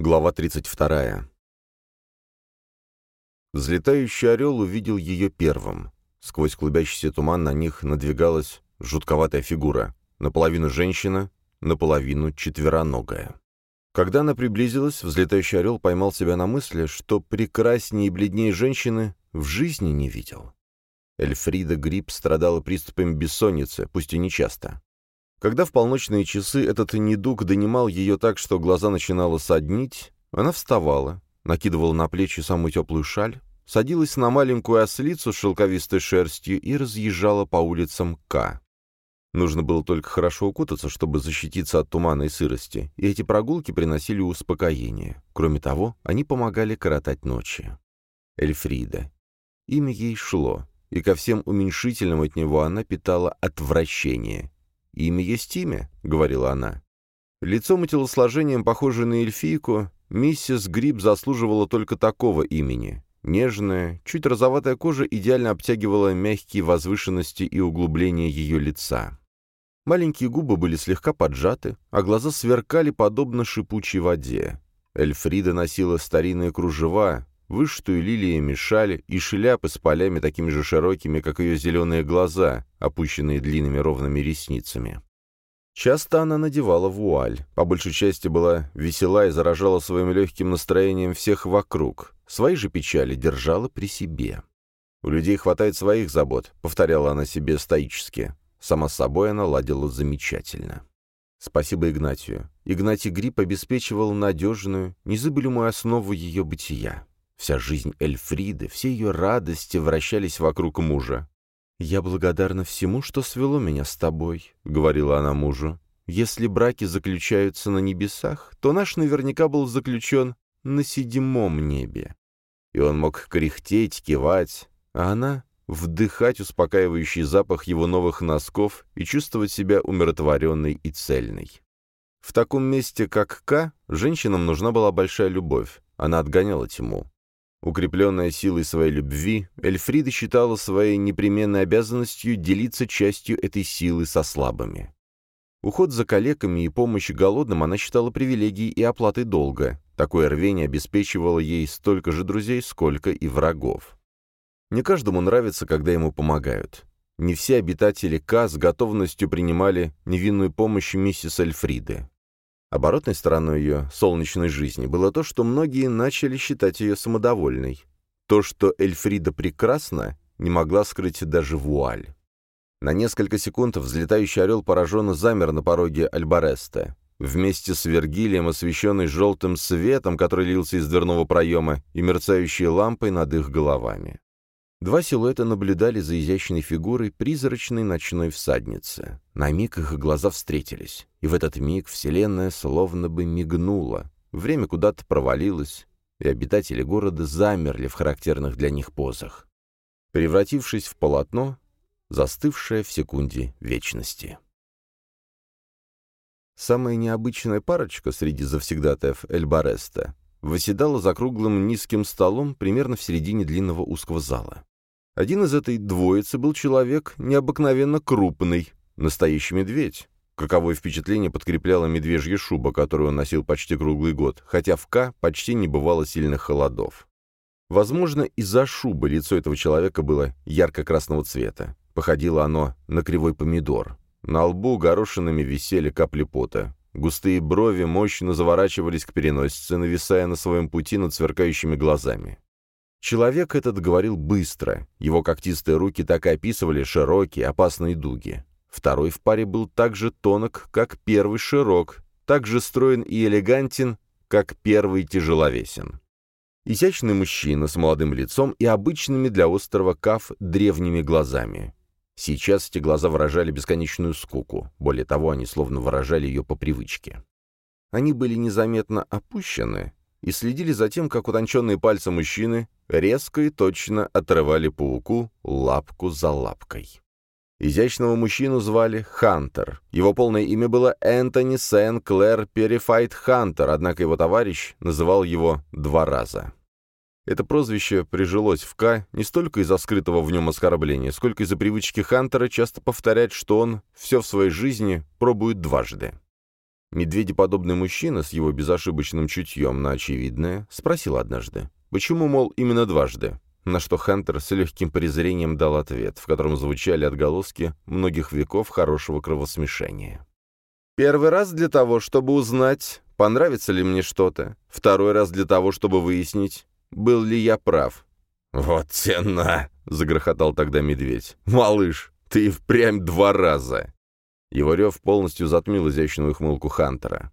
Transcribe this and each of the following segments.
Глава 32. Взлетающий орел увидел ее первым. Сквозь клубящийся туман на них надвигалась жутковатая фигура. Наполовину женщина, наполовину четвероногая. Когда она приблизилась, взлетающий орел поймал себя на мысли, что прекраснее и бледнее женщины в жизни не видел. Эльфрида Гриб страдала приступами бессонницы, пусть и нечасто. Когда в полночные часы этот недуг донимал ее так, что глаза начинало соднить, она вставала, накидывала на плечи самую теплую шаль, садилась на маленькую ослицу с шелковистой шерстью и разъезжала по улицам К. Нужно было только хорошо укутаться, чтобы защититься от тумана и сырости, и эти прогулки приносили успокоение. Кроме того, они помогали коротать ночи. Эльфрида. Имя ей шло, и ко всем уменьшительным от него она питала отвращение, «Имя есть имя», — говорила она. Лицом и телосложением, похожей на эльфийку, миссис Гриб заслуживала только такого имени. Нежная, чуть розоватая кожа идеально обтягивала мягкие возвышенности и углубления ее лица. Маленькие губы были слегка поджаты, а глаза сверкали подобно шипучей воде. Эльфрида носила старинные кружева, вышитую лилиями шаль и шляпы с полями такими же широкими, как ее зеленые глаза, опущенные длинными ровными ресницами. Часто она надевала вуаль, по большей части была весела и заражала своим легким настроением всех вокруг, свои же печали держала при себе. «У людей хватает своих забот», — повторяла она себе стоически. Сама с собой она ладила замечательно. Спасибо Игнатию. Игнатий Гриб обеспечивал надежную, незабываемую основу ее бытия. Вся жизнь Эльфриды, все ее радости вращались вокруг мужа. «Я благодарна всему, что свело меня с тобой», — говорила она мужу. «Если браки заключаются на небесах, то наш наверняка был заключен на седьмом небе». И он мог кряхтеть, кивать, а она — вдыхать успокаивающий запах его новых носков и чувствовать себя умиротворенной и цельной. В таком месте, как К, женщинам нужна была большая любовь. Она отгоняла тьму. Укрепленная силой своей любви, Эльфрида считала своей непременной обязанностью делиться частью этой силы со слабыми. Уход за калеками и помощь голодным она считала привилегией и оплатой долга. Такое рвение обеспечивало ей столько же друзей, сколько и врагов. Не каждому нравится, когда ему помогают. Не все обитатели К с готовностью принимали невинную помощь миссис Эльфриды. Оборотной стороной ее солнечной жизни было то, что многие начали считать ее самодовольной. То, что Эльфрида прекрасна, не могла скрыть даже вуаль. На несколько секунд взлетающий орел пораженно замер на пороге Альбареста. Вместе с Вергилием, освещенный желтым светом, который лился из дверного проема, и мерцающей лампой над их головами. Два силуэта наблюдали за изящной фигурой призрачной ночной всадницы. На миг их глаза встретились, и в этот миг Вселенная словно бы мигнула. Время куда-то провалилось, и обитатели города замерли в характерных для них позах, превратившись в полотно, застывшее в секунде вечности. Самая необычная парочка среди завсегдатаев Эльбареста восседала за круглым низким столом примерно в середине длинного узкого зала. Один из этой двоицы был человек необыкновенно крупный, настоящий медведь. Каковое впечатление подкрепляла медвежья шуба, которую он носил почти круглый год, хотя в К почти не бывало сильных холодов. Возможно, из-за шубы лицо этого человека было ярко-красного цвета. Походило оно на кривой помидор. На лбу горошинами висели капли пота. Густые брови мощно заворачивались к переносице, нависая на своем пути над сверкающими глазами. Человек этот говорил быстро, его когтистые руки так и описывали широкие, опасные дуги. Второй в паре был так же тонок, как первый широк, так же строен и элегантен, как первый тяжеловесен. Изящный мужчина с молодым лицом и обычными для острова Каф древними глазами. Сейчас эти глаза выражали бесконечную скуку, более того, они словно выражали ее по привычке. Они были незаметно опущены, и следили за тем, как утонченные пальцы мужчины резко и точно отрывали пауку лапку за лапкой. Изящного мужчину звали Хантер. Его полное имя было Энтони Сен-Клэр Перифайт Хантер, однако его товарищ называл его два раза. Это прозвище прижилось в К не столько из-за скрытого в нем оскорбления, сколько из-за привычки Хантера часто повторять, что он все в своей жизни пробует дважды. Медведеподобный мужчина с его безошибочным чутьем на очевидное спросил однажды, почему, мол, именно дважды, на что Хантер с легким презрением дал ответ, в котором звучали отголоски многих веков хорошего кровосмешения. «Первый раз для того, чтобы узнать, понравится ли мне что-то. Второй раз для того, чтобы выяснить, был ли я прав». «Вот тена!» — загрохотал тогда медведь. «Малыш, ты впрямь два раза!» Его рев полностью затмил изящную ухмылку Хантера.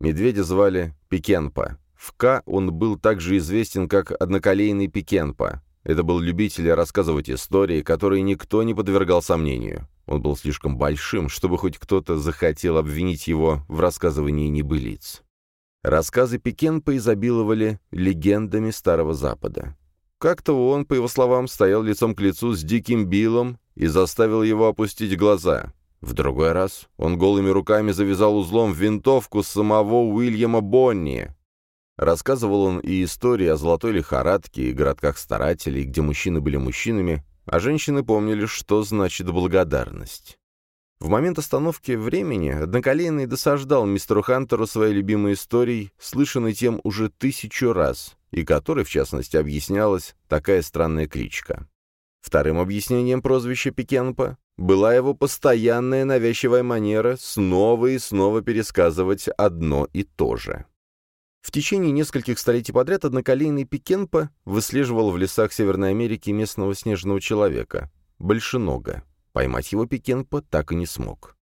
Медведя звали Пикенпа. В К он был также известен как одноколейный Пикенпа. Это был любитель рассказывать истории, которые никто не подвергал сомнению. Он был слишком большим, чтобы хоть кто-то захотел обвинить его в рассказывании небылиц. Рассказы Пикенпа изобиловали легендами Старого Запада. Как-то он, по его словам, стоял лицом к лицу с Диким Биллом и заставил его опустить глаза. В другой раз он голыми руками завязал узлом винтовку самого Уильяма Бонни. Рассказывал он и истории о золотой лихорадке и городках старателей, где мужчины были мужчинами, а женщины помнили, что значит благодарность. В момент остановки времени одноколейный досаждал мистеру Хантеру своей любимой историей, слышанной тем уже тысячу раз, и которой, в частности, объяснялась такая странная кличка. Вторым объяснением прозвища Пикенпа была его постоянная навязчивая манера снова и снова пересказывать одно и то же. В течение нескольких столетий подряд одноколейный Пикенпа выслеживал в лесах Северной Америки местного снежного человека, большенога. Поймать его Пикенпа так и не смог.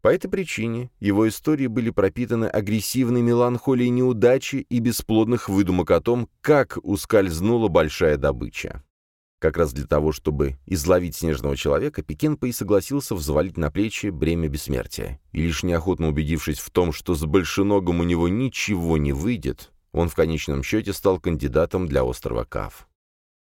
По этой причине его истории были пропитаны агрессивной меланхолией неудачи и бесплодных выдумок о том, как ускользнула большая добыча. Как раз для того, чтобы изловить снежного человека, Пекенпа и согласился взвалить на плечи бремя бессмертия. И лишь неохотно убедившись в том, что с большеногом у него ничего не выйдет, он в конечном счете стал кандидатом для острова Кав.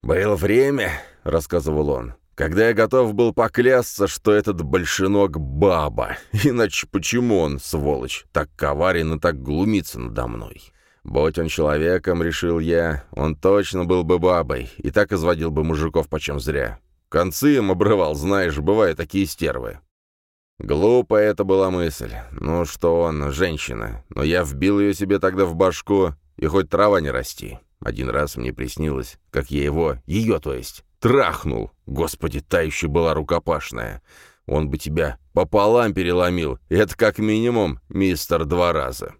«Было время», — рассказывал он, — «когда я готов был поклясться, что этот большеног — баба. Иначе почему он, сволочь, так коварен и так глумится надо мной?» Будь он человеком, решил я, он точно был бы бабой и так изводил бы мужиков почем зря. Концы им обрывал, знаешь, бывают такие стервы. Глупая это была мысль. Ну что он, женщина. Но я вбил ее себе тогда в башку, и хоть трава не расти. Один раз мне приснилось, как я его, ее то есть, трахнул. Господи, та еще была рукопашная. Он бы тебя пополам переломил. Это как минимум, мистер, два раза.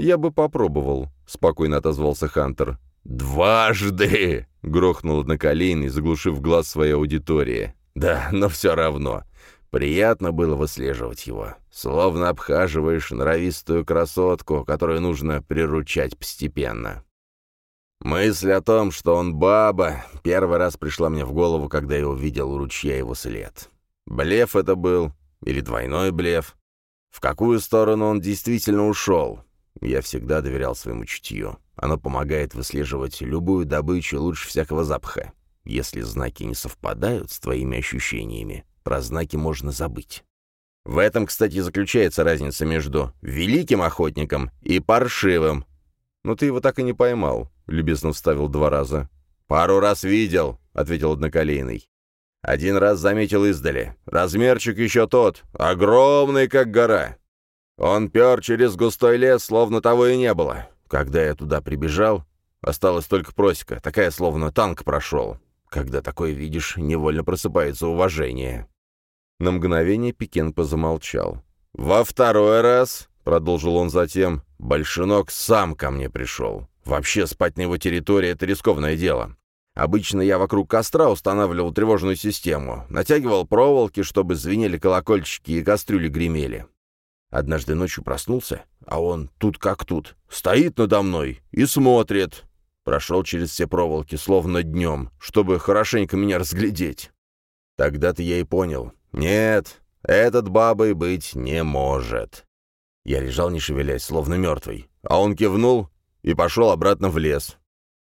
«Я бы попробовал», — спокойно отозвался Хантер. «Дважды!» — грохнул одноколейный, заглушив глаз своей аудитории. «Да, но все равно. Приятно было выслеживать его. Словно обхаживаешь норовистую красотку, которую нужно приручать постепенно». Мысль о том, что он баба, первый раз пришла мне в голову, когда я увидел у ручья его след. Блеф это был, или двойной блеф. В какую сторону он действительно ушел? Я всегда доверял своему чутью. Оно помогает выслеживать любую добычу лучше всякого запаха. Если знаки не совпадают с твоими ощущениями, про знаки можно забыть. В этом, кстати, заключается разница между великим охотником и паршивым. «Но ты его так и не поймал», — любезно вставил два раза. «Пару раз видел», — ответил одноколейный. «Один раз заметил издали. Размерчик еще тот, огромный, как гора. Он пер через густой лес, словно того и не было. Когда я туда прибежал, осталась только просека, такая, словно танк прошел. Когда такое видишь, невольно просыпается уважение. На мгновение Пикен позамолчал. «Во второй раз», — продолжил он затем, — «большинок сам ко мне пришел. Вообще спать на его территории — это рискованное дело. Обычно я вокруг костра устанавливал тревожную систему, натягивал проволоки, чтобы звенели колокольчики и кастрюли гремели. Однажды ночью проснулся, а он тут как тут, стоит надо мной и смотрит. Прошел через все проволоки, словно днем, чтобы хорошенько меня разглядеть. Тогда-то я и понял. Нет, этот бабой быть не может. Я лежал, не шевелясь, словно мертвый, а он кивнул и пошел обратно в лес.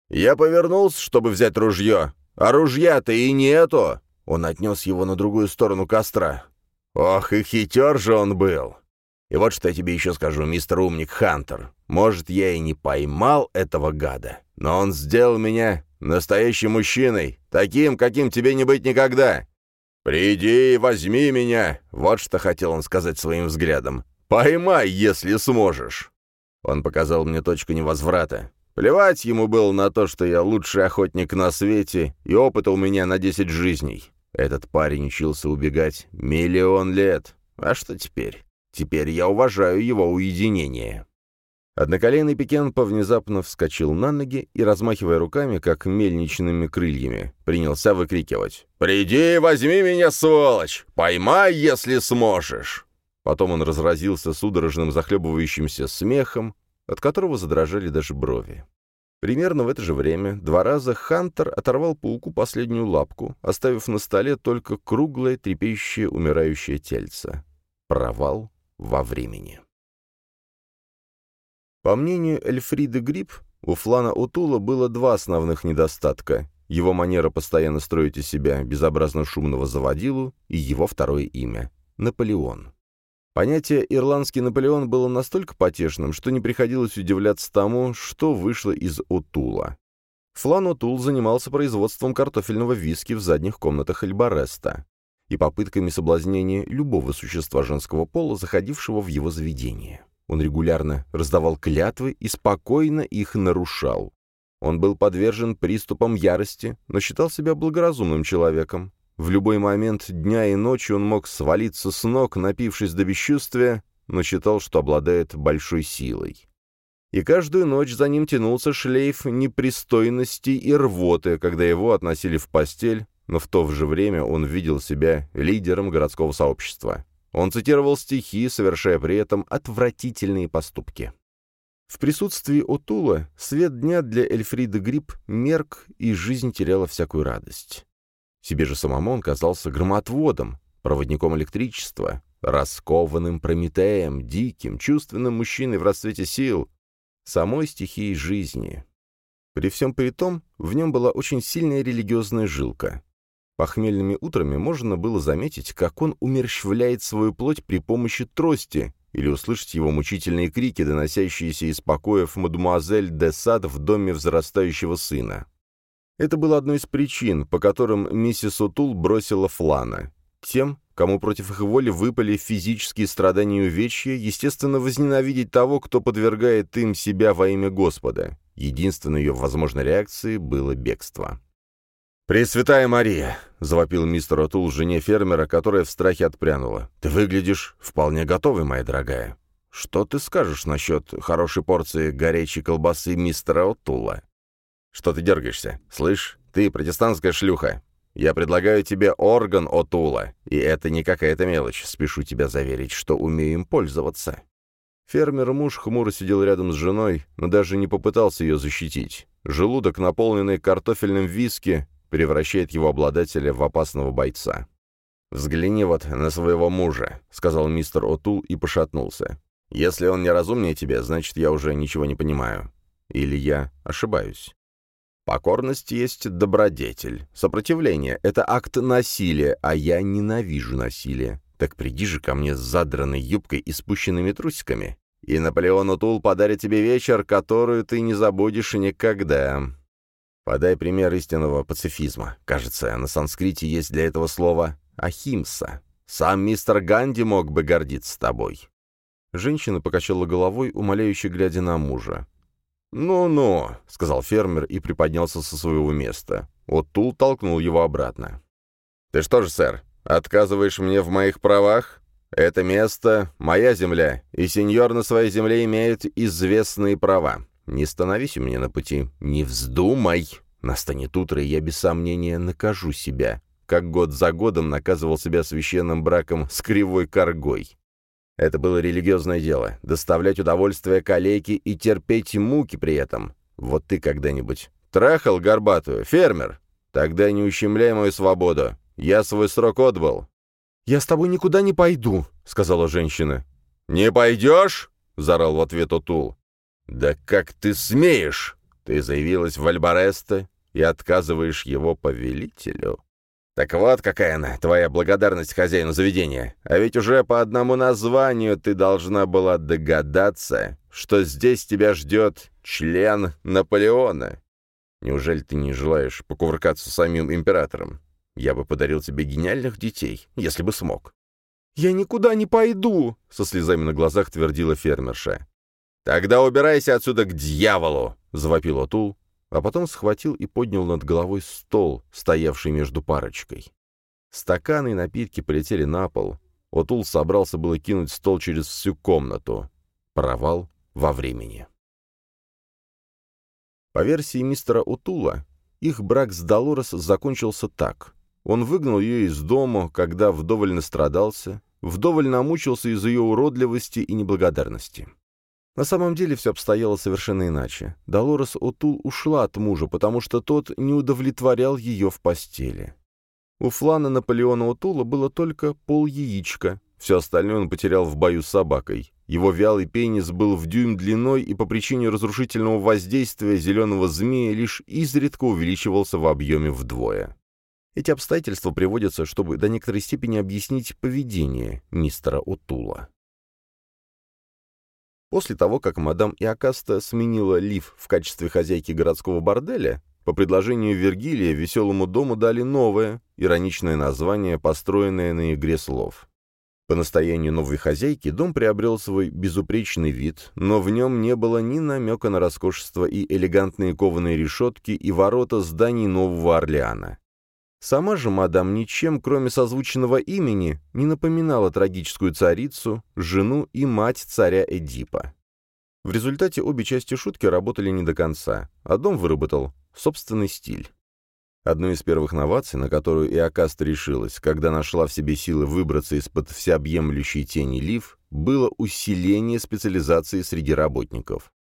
Я повернулся, чтобы взять ружье, а ружья-то и нету. Он отнес его на другую сторону костра. Ох, и хитер же он был. И вот что я тебе еще скажу, мистер умник Хантер. Может, я и не поймал этого гада, но он сделал меня настоящим мужчиной, таким, каким тебе не быть никогда. «Приди и возьми меня!» — вот что хотел он сказать своим взглядом. «Поймай, если сможешь!» Он показал мне точку невозврата. Плевать ему было на то, что я лучший охотник на свете, и опыта у меня на десять жизней. Этот парень учился убегать миллион лет. А что теперь? Теперь я уважаю его уединение. Одноколенный Пекен внезапно вскочил на ноги и, размахивая руками, как мельничными крыльями, принялся выкрикивать. «Приди и возьми меня, сволочь! Поймай, если сможешь!» Потом он разразился судорожным захлебывающимся смехом, от которого задрожали даже брови. Примерно в это же время два раза Хантер оторвал пауку последнюю лапку, оставив на столе только круглое, трепещущее, умирающее тельце. Провал во времени. По мнению Эльфриды Гриб, у Флана Утула было два основных недостатка. Его манера постоянно строить из себя безобразно шумного заводилу и его второе имя — Наполеон. Понятие «ирландский Наполеон» было настолько потешным, что не приходилось удивляться тому, что вышло из Утула. Флан Утул занимался производством картофельного виски в задних комнатах Эльбареста и попытками соблазнения любого существа женского пола, заходившего в его заведение. Он регулярно раздавал клятвы и спокойно их нарушал. Он был подвержен приступам ярости, но считал себя благоразумным человеком. В любой момент дня и ночи он мог свалиться с ног, напившись до бесчувствия, но считал, что обладает большой силой. И каждую ночь за ним тянулся шлейф непристойности и рвоты, когда его относили в постель, но в то же время он видел себя лидером городского сообщества. Он цитировал стихи, совершая при этом отвратительные поступки. В присутствии Отула свет дня для Эльфрида Гриб мерк, и жизнь теряла всякую радость. Себе же самому он казался громотводом, проводником электричества, раскованным Прометеем, диким, чувственным мужчиной в расцвете сил, самой стихией жизни. При всем при том, в нем была очень сильная религиозная жилка. Похмельными утрами можно было заметить, как он умерщвляет свою плоть при помощи трости, или услышать его мучительные крики, доносящиеся из покоев мадемуазель де Сад в доме взрастающего сына. Это было одной из причин, по которым миссис Утул бросила Флана. Тем, кому против их воли выпали физические страдания и увечья, естественно, возненавидеть того, кто подвергает им себя во имя Господа. Единственной ее возможной реакцией было бегство. «Пресвятая Мария!» — завопил мистер Отул жене фермера, которая в страхе отпрянула. «Ты выглядишь вполне готовой, моя дорогая. Что ты скажешь насчет хорошей порции горячей колбасы мистера Отула?» «Что ты дергаешься? Слышь, ты протестантская шлюха. Я предлагаю тебе орган Отула, и это не какая-то мелочь, спешу тебя заверить, что умею им пользоваться». Фермер-муж хмуро сидел рядом с женой, но даже не попытался ее защитить. Желудок, наполненный картофельным виски, превращает его обладателя в опасного бойца. «Взгляни вот на своего мужа», — сказал мистер Отул и пошатнулся. «Если он не разумнее тебя, значит, я уже ничего не понимаю. Или я ошибаюсь». Покорность есть добродетель. Сопротивление — это акт насилия, а я ненавижу насилие. Так приди же ко мне с задранной юбкой и спущенными трусиками, и Наполеон Утул подарит тебе вечер, которую ты не забудешь никогда. Подай пример истинного пацифизма. Кажется, на санскрите есть для этого слова «ахимса». Сам мистер Ганди мог бы гордиться тобой». Женщина покачала головой, умоляюще глядя на мужа. «Ну-ну», — сказал фермер и приподнялся со своего места. Оттул толкнул его обратно. «Ты что же, сэр, отказываешь мне в моих правах? Это место — моя земля, и сеньор на своей земле имеет известные права. Не становись у меня на пути. Не вздумай. Настанет утро, и я без сомнения накажу себя, как год за годом наказывал себя священным браком с кривой коргой. Это было религиозное дело — доставлять удовольствие калеке и терпеть муки при этом. Вот ты когда-нибудь трахал горбатую, фермер? Тогда не ущемляй мою свободу. Я свой срок отбыл. «Я с тобой никуда не пойду», — сказала женщина. «Не пойдешь?» — заорал в ответ Отул. «Да как ты смеешь? Ты заявилась в Альбареста и отказываешь его повелителю?» «Так вот какая она, твоя благодарность хозяину заведения. А ведь уже по одному названию ты должна была догадаться, что здесь тебя ждет член Наполеона. Неужели ты не желаешь покувыркаться с самим императором? Я бы подарил тебе гениальных детей, если бы смог». «Я никуда не пойду!» — со слезами на глазах твердила фермерша. «Тогда убирайся отсюда к дьяволу!» — завопил Отул, а потом схватил и поднял над головой стол, стоявший между парочкой. Стаканы и напитки полетели на пол. Отул собрался было кинуть стол через всю комнату. Провал во времени. По версии мистера Утула, их брак с Долорес закончился так. Он выгнал ее из дома, когда вдоволь настрадался, вдоволь намучился из-за ее уродливости и неблагодарности. На самом деле все обстояло совершенно иначе. Долорес Утул ушла от мужа, потому что тот не удовлетворял ее в постели. У Флана Наполеона Утула было только пол яичка, все остальное он потерял в бою с собакой. Его вялый пенис был в дюйм длиной и по причине разрушительного воздействия зеленого змея лишь изредка увеличивался в объеме вдвое. Эти обстоятельства приводятся, чтобы до некоторой степени объяснить поведение мистера Утула. После того, как мадам Иокаста сменила Лив в качестве хозяйки городского борделя, по предложению Вергилия веселому дому дали новое, ироничное название, построенное на игре слов. По настоянию новой хозяйки дом приобрел свой безупречный вид, но в нем не было ни намека на роскошество и элегантные кованые решетки и ворота зданий Нового Орлеана. Сама же мадам ничем, кроме созвученного имени, не напоминала трагическую царицу, жену и мать царя Эдипа. В результате обе части шутки работали не до конца, а дом выработал собственный стиль. Одной из первых новаций, на которую Иокаста решилась, когда нашла в себе силы выбраться из-под всеобъемлющей тени Лив, было усиление специализации среди работников.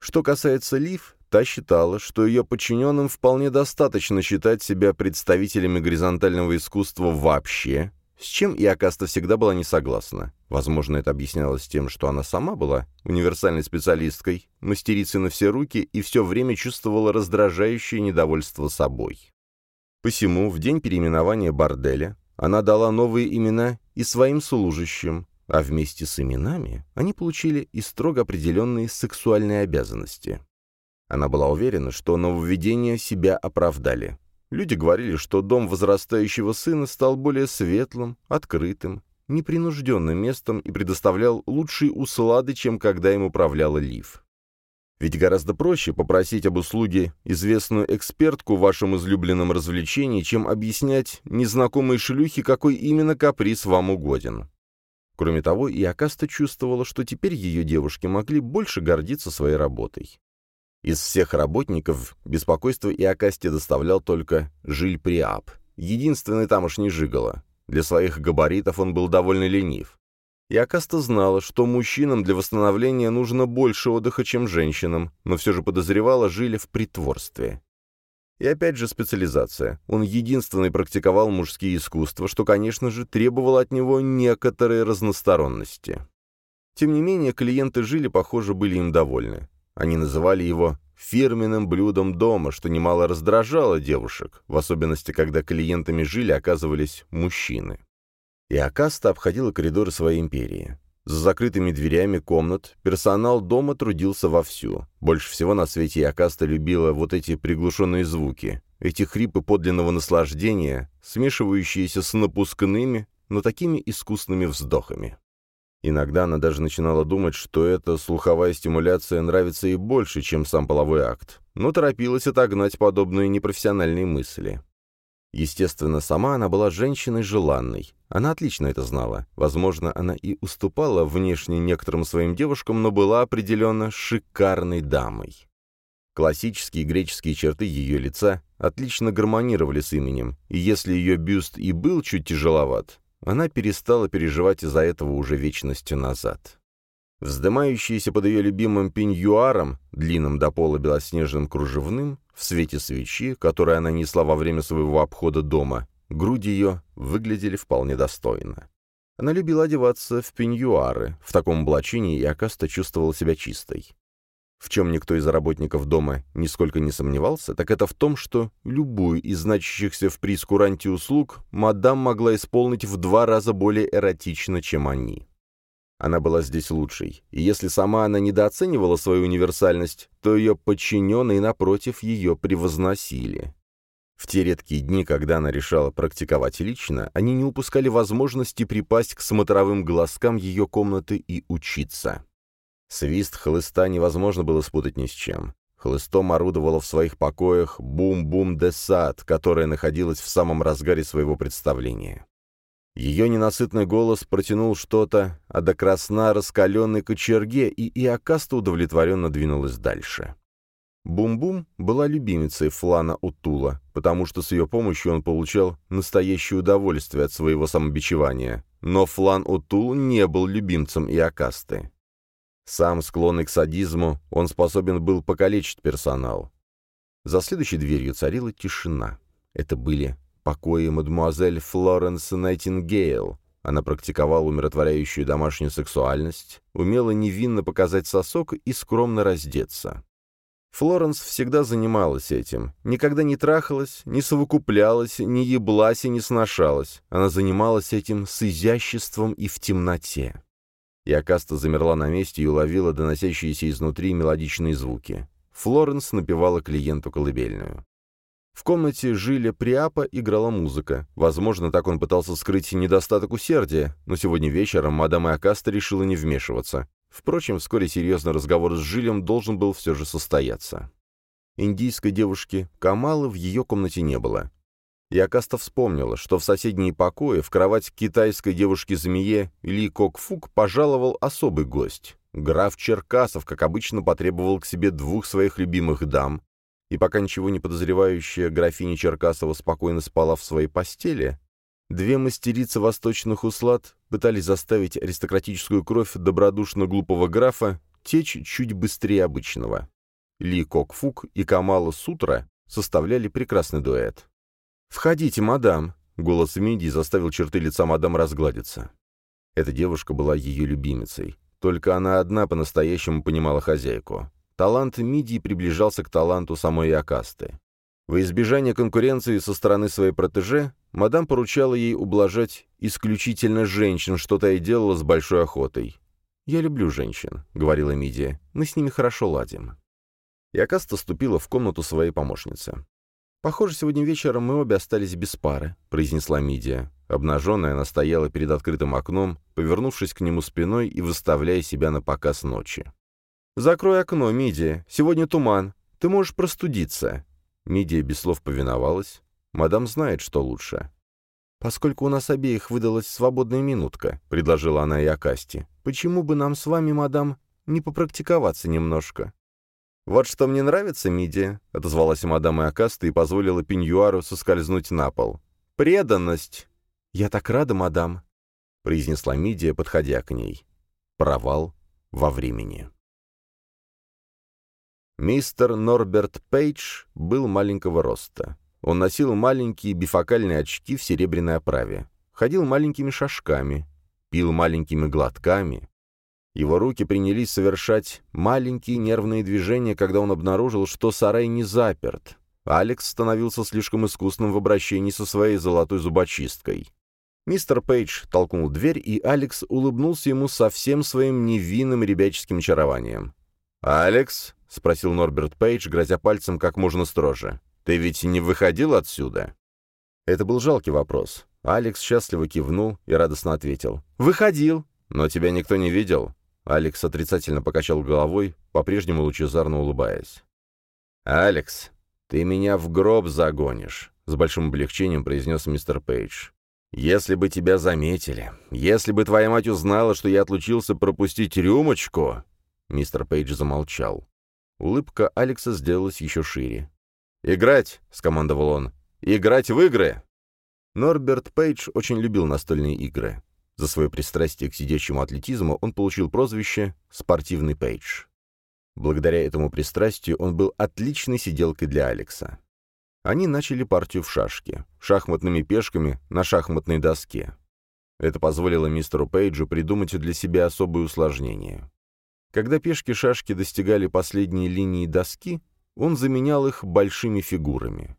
Что касается Лив, Та считала, что ее подчиненным вполне достаточно считать себя представителями горизонтального искусства вообще, с чем и Акаста всегда была не согласна. Возможно, это объяснялось тем, что она сама была универсальной специалисткой, мастерицей на все руки и все время чувствовала раздражающее недовольство собой. Посему в день переименования борделя она дала новые имена и своим служащим, а вместе с именами они получили и строго определенные сексуальные обязанности. Она была уверена, что нововведения себя оправдали. Люди говорили, что дом возрастающего сына стал более светлым, открытым, непринужденным местом и предоставлял лучшие услады, чем когда им управляла Лив. Ведь гораздо проще попросить об услуге известную экспертку в вашем излюбленном развлечении, чем объяснять незнакомой шлюхе, какой именно каприз вам угоден. Кроме того, и Акаста чувствовала, что теперь ее девушки могли больше гордиться своей работой. Из всех работников беспокойство и Акасте доставлял только Жиль Приап, единственный тамошний жигало. Для своих габаритов он был довольно ленив. И Акаста знала, что мужчинам для восстановления нужно больше отдыха, чем женщинам, но все же подозревала Жиля в притворстве. И опять же специализация. Он единственный практиковал мужские искусства, что, конечно же, требовало от него некоторой разносторонности. Тем не менее, клиенты Жили, похоже, были им довольны. Они называли его фирменным блюдом дома, что немало раздражало девушек, в особенности, когда клиентами жили оказывались мужчины. И Акаста обходила коридоры своей империи. За закрытыми дверями комнат персонал дома трудился вовсю. Больше всего на свете Якаста любила вот эти приглушенные звуки, эти хрипы подлинного наслаждения, смешивающиеся с напускными, но такими искусными вздохами. Иногда она даже начинала думать, что эта слуховая стимуляция нравится ей больше, чем сам половой акт, но торопилась отогнать подобные непрофессиональные мысли. Естественно, сама она была женщиной желанной. Она отлично это знала. Возможно, она и уступала внешне некоторым своим девушкам, но была определенно шикарной дамой. Классические греческие черты ее лица отлично гармонировали с именем, и если ее бюст и был чуть тяжеловат, она перестала переживать из-за этого уже вечностью назад. Вздымающиеся под ее любимым пеньюаром, длинным до пола белоснежным кружевным, в свете свечи, которую она несла во время своего обхода дома, груди ее выглядели вполне достойно. Она любила одеваться в пеньюары, в таком облачении и Акаста чувствовала себя чистой. В чем никто из работников дома нисколько не сомневался, так это в том, что любую из значащихся в прескуранте услуг мадам могла исполнить в два раза более эротично, чем они. Она была здесь лучшей, и если сама она недооценивала свою универсальность, то ее подчиненные, напротив, ее превозносили. В те редкие дни, когда она решала практиковать лично, они не упускали возможности припасть к смотровым глазкам ее комнаты и учиться. Свист хлыста невозможно было спутать ни с чем. Хлыстом орудовала в своих покоях «Бум-бум де сад», которая находилась в самом разгаре своего представления. Ее ненасытный голос протянул что-то, а до красна раскаленной кочерге, и Иокаста удовлетворенно двинулась дальше. Бум-Бум была любимицей Флана Утула, потому что с ее помощью он получал настоящее удовольствие от своего самобичевания. Но Флан Утул не был любимцем Иокасты. Сам склонный к садизму, он способен был покалечить персонал. За следующей дверью царила тишина. Это были покои мадемуазель Флоренс Найтингейл. Она практиковала умиротворяющую домашнюю сексуальность, умела невинно показать сосок и скромно раздеться. Флоренс всегда занималась этим. Никогда не трахалась, не совокуплялась, не еблась и не сношалась. Она занималась этим с изяществом и в темноте. И Акаста замерла на месте и уловила доносящиеся изнутри мелодичные звуки. Флоренс напевала клиенту колыбельную. В комнате жили Приапа играла музыка. Возможно, так он пытался скрыть недостаток усердия, но сегодня вечером мадам Акаста решила не вмешиваться. Впрочем, вскоре серьезный разговор с Жилем должен был все же состояться. Индийской девушки Камалы в ее комнате не было. И Акаста вспомнила, что в соседние покои в кровать китайской девушки-змее Ли Кокфук пожаловал особый гость. Граф Черкасов, как обычно, потребовал к себе двух своих любимых дам, и пока ничего не подозревающая графиня Черкасова спокойно спала в своей постели, две мастерицы восточных услад пытались заставить аристократическую кровь добродушно-глупого графа течь чуть быстрее обычного. Ли Кокфук и Камала Сутра составляли прекрасный дуэт. «Входите, мадам!» — голос Миди заставил черты лица мадам разгладиться. Эта девушка была ее любимицей. Только она одна по-настоящему понимала хозяйку. Талант Мидии приближался к таланту самой Акасты. Во избежание конкуренции со стороны своей протеже, мадам поручала ей ублажать исключительно женщин, что та и делала с большой охотой. «Я люблю женщин», — говорила Мидия, — «мы с ними хорошо ладим». И Акаста ступила в комнату своей помощницы. «Похоже, сегодня вечером мы обе остались без пары», — произнесла Мидия. Обнаженная, она стояла перед открытым окном, повернувшись к нему спиной и выставляя себя на показ ночи. «Закрой окно, Мидия. Сегодня туман. Ты можешь простудиться». Мидия без слов повиновалась. Мадам знает, что лучше. «Поскольку у нас обеих выдалась свободная минутка», — предложила она и Акасти, «почему бы нам с вами, мадам, не попрактиковаться немножко?» «Вот что мне нравится, Мидия», — отозвалась мадам Иокаста и позволила пеньюару соскользнуть на пол. «Преданность!» «Я так рада, мадам», — произнесла Мидия, подходя к ней. Провал во времени. Мистер Норберт Пейдж был маленького роста. Он носил маленькие бифокальные очки в серебряной оправе, ходил маленькими шажками, пил маленькими глотками, его руки принялись совершать маленькие нервные движения, когда он обнаружил, что сарай не заперт. Алекс становился слишком искусным в обращении со своей золотой зубочисткой. Мистер Пейдж толкнул дверь, и Алекс улыбнулся ему со всем своим невинным ребяческим очарованием. «Алекс?» — спросил Норберт Пейдж, грозя пальцем как можно строже. «Ты ведь не выходил отсюда?» Это был жалкий вопрос. Алекс счастливо кивнул и радостно ответил. «Выходил». «Но тебя никто не видел?» Алекс отрицательно покачал головой, по-прежнему лучезарно улыбаясь. «Алекс, ты меня в гроб загонишь», — с большим облегчением произнес мистер Пейдж. «Если бы тебя заметили, если бы твоя мать узнала, что я отлучился пропустить рюмочку...» Мистер Пейдж замолчал. Улыбка Алекса сделалась еще шире. «Играть!» — скомандовал он. «Играть в игры!» Норберт Пейдж очень любил настольные игры. За свое пристрастие к сидячему атлетизму он получил прозвище «спортивный пейдж». Благодаря этому пристрастию он был отличной сиделкой для Алекса. Они начали партию в шашки, шахматными пешками на шахматной доске. Это позволило мистеру Пейджу придумать для себя особые усложнения. Когда пешки-шашки достигали последней линии доски, он заменял их большими фигурами.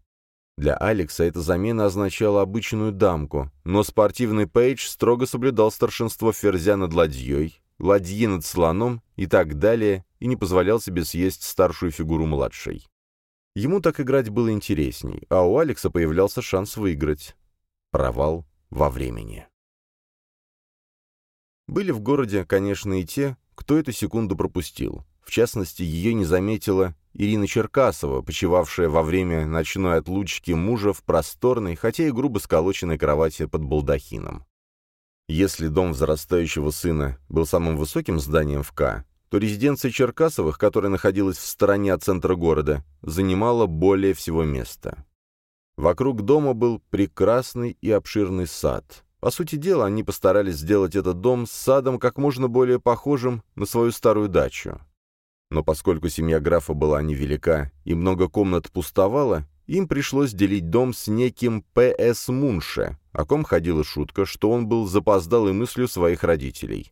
Для Алекса эта замена означала обычную дамку, но спортивный Пейдж строго соблюдал старшинство ферзя над ладьей, ладьи над слоном и так далее, и не позволял себе съесть старшую фигуру младшей. Ему так играть было интересней, а у Алекса появлялся шанс выиграть. Провал во времени. Были в городе, конечно, и те, кто эту секунду пропустил. В частности, ее не заметила Ирина Черкасова, почивавшая во время ночной отлучки мужа в просторной, хотя и грубо сколоченной кровати под балдахином. Если дом взрастающего сына был самым высоким зданием в К, то резиденция Черкасовых, которая находилась в стороне от центра города, занимала более всего места. Вокруг дома был прекрасный и обширный сад. По сути дела, они постарались сделать этот дом с садом как можно более похожим на свою старую дачу. Но поскольку семья графа была невелика и много комнат пустовало, им пришлось делить дом с неким П.С. Мунше, о ком ходила шутка, что он был запоздалой мыслью своих родителей.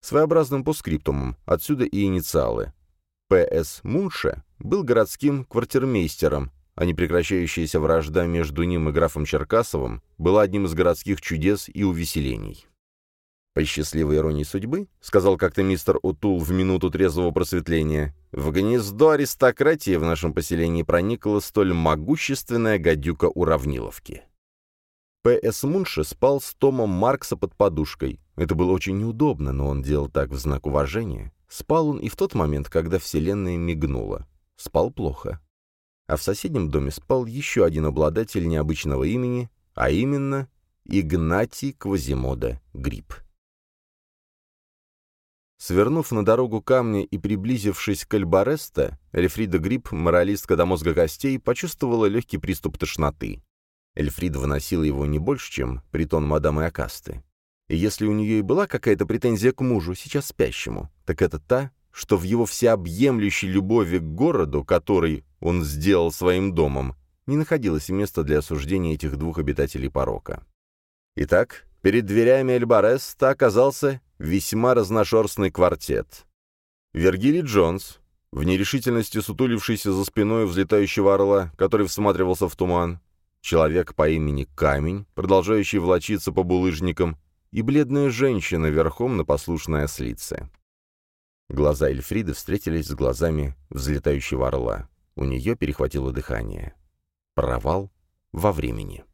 Своеобразным постскриптумом, отсюда и инициалы. П.С. Мунше был городским квартирмейстером, а непрекращающаяся вражда между ним и графом Черкасовым была одним из городских чудес и увеселений. «По счастливой иронии судьбы», — сказал как-то мистер Утул в минуту трезвого просветления, «в гнездо аристократии в нашем поселении проникла столь могущественная гадюка Уравниловки». П.С. Мунше спал с Томом Маркса под подушкой. Это было очень неудобно, но он делал так в знак уважения. Спал он и в тот момент, когда Вселенная мигнула. Спал плохо. А в соседнем доме спал еще один обладатель необычного имени, а именно Игнатий Квазимода Гриб. Свернув на дорогу камня и приблизившись к Альбареста, Эльфрида Гриб, моралистка до мозга костей, почувствовала легкий приступ тошноты. Эльфрида выносила его не больше, чем притон мадамы Акасты. И если у нее и была какая-то претензия к мужу, сейчас спящему, так это та, что в его всеобъемлющей любови к городу, который он сделал своим домом, не находилось места для осуждения этих двух обитателей порока. Итак, перед дверями Эльбареста оказался весьма разношерстный квартет. Вергилий Джонс, в нерешительности сутулившийся за спиной взлетающего орла, который всматривался в туман, человек по имени Камень, продолжающий влочиться по булыжникам, и бледная женщина верхом на послушной ослице. Глаза Эльфриды встретились с глазами взлетающего орла. У нее перехватило дыхание. Провал во времени.